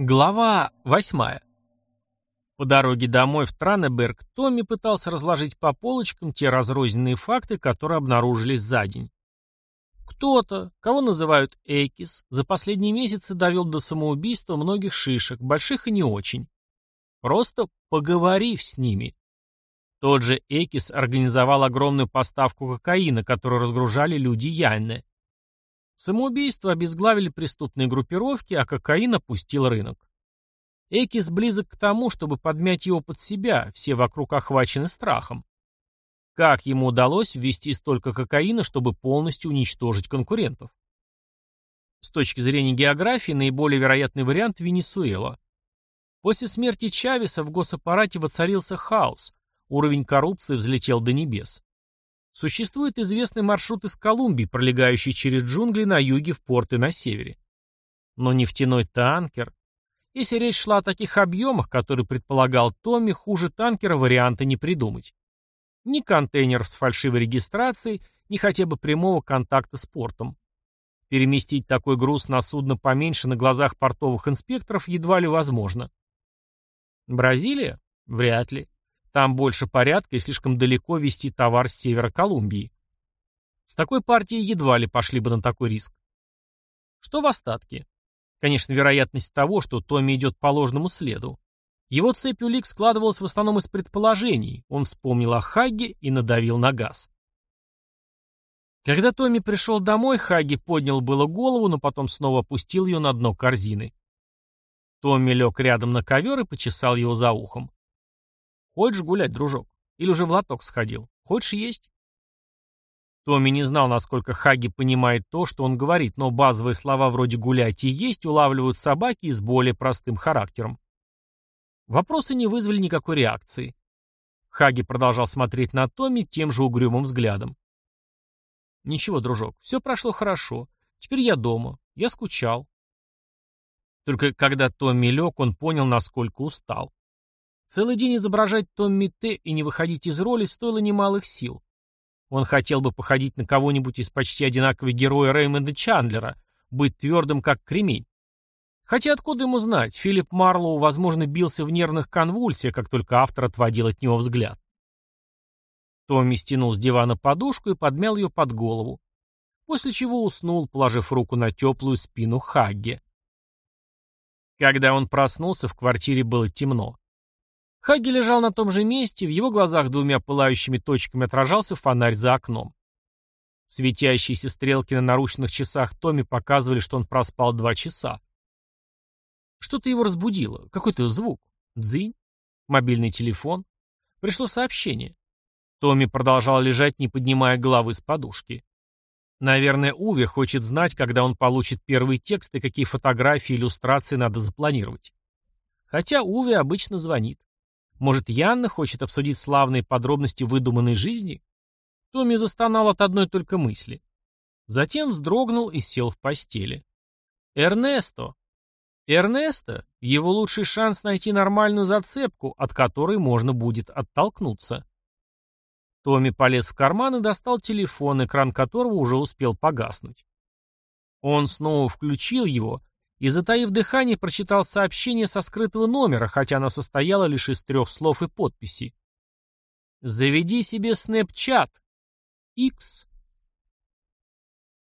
Глава восьмая. По дороге домой в Транеберг Томми пытался разложить по полочкам те разрозненные факты, которые обнаружились за день. Кто-то, кого называют Экис, за последние месяцы довел до самоубийства многих шишек, больших и не очень. Просто поговорив с ними. Тот же Экис организовал огромную поставку кокаина, которую разгружали люди Янне. Самоубийство обезглавили преступные группировки, а кокаин опустил рынок. Экис близок к тому, чтобы подмять его под себя, все вокруг охвачены страхом. Как ему удалось ввести столько кокаина, чтобы полностью уничтожить конкурентов? С точки зрения географии, наиболее вероятный вариант – Венесуэла. После смерти Чавеса в госаппарате воцарился хаос, уровень коррупции взлетел до небес. Существует известный маршрут из Колумбии, пролегающий через джунгли на юге в порты на севере. Но нефтяной танкер... Если речь шла о таких объемах, которые предполагал Томми, хуже танкера варианта не придумать. Ни контейнеров с фальшивой регистрацией, ни хотя бы прямого контакта с портом. Переместить такой груз на судно поменьше на глазах портовых инспекторов едва ли возможно. Бразилия? Вряд ли. Там больше порядка и слишком далеко вести товар с севера Колумбии. С такой партией едва ли пошли бы на такой риск. Что в остатке? Конечно, вероятность того, что Томми идет по ложному следу. Его цепь улик складывалась в основном из предположений. Он вспомнил о Хагге и надавил на газ. Когда Томми пришел домой, Хаги поднял было голову, но потом снова опустил ее на дно корзины. Томми лег рядом на ковер и почесал его за ухом. Хочешь гулять, дружок? Или уже в лоток сходил? Хочешь есть? Томми не знал, насколько Хаги понимает то, что он говорит, но базовые слова вроде «гулять» и «есть» улавливают собаки с более простым характером. Вопросы не вызвали никакой реакции. Хаги продолжал смотреть на Томми тем же угрюмым взглядом. «Ничего, дружок, все прошло хорошо. Теперь я дома. Я скучал». Только когда Томми лег, он понял, насколько устал. Целый день изображать Томми Т и не выходить из роли стоило немалых сил. Он хотел бы походить на кого-нибудь из почти одинаковых героя Реймонда Чандлера, быть твердым как кремень. Хотя откуда ему знать, Филипп Марлоу, возможно, бился в нервных конвульсиях, как только автор отводил от него взгляд. Томми стянул с дивана подушку и подмял ее под голову, после чего уснул, положив руку на теплую спину Хагге. Когда он проснулся, в квартире было темно. Хаги лежал на том же месте, в его глазах двумя пылающими точками отражался фонарь за окном. Светящиеся стрелки на наручных часах Томми показывали, что он проспал два часа. Что-то его разбудило, какой-то звук. Дзынь, мобильный телефон. Пришло сообщение. Томми продолжал лежать, не поднимая головы с подушки. Наверное, Уве хочет знать, когда он получит первый текст и какие фотографии иллюстрации надо запланировать. Хотя Уве обычно звонит. Может, Янна хочет обсудить славные подробности выдуманной жизни? Томми застонал от одной только мысли. Затем вздрогнул и сел в постели. Эрнесто. Эрнесто — его лучший шанс найти нормальную зацепку, от которой можно будет оттолкнуться. Томми полез в карман и достал телефон, экран которого уже успел погаснуть. Он снова включил его и, затаив дыхание, прочитал сообщение со скрытого номера, хотя оно состояло лишь из трех слов и подписи. «Заведи себе снэпчат. X.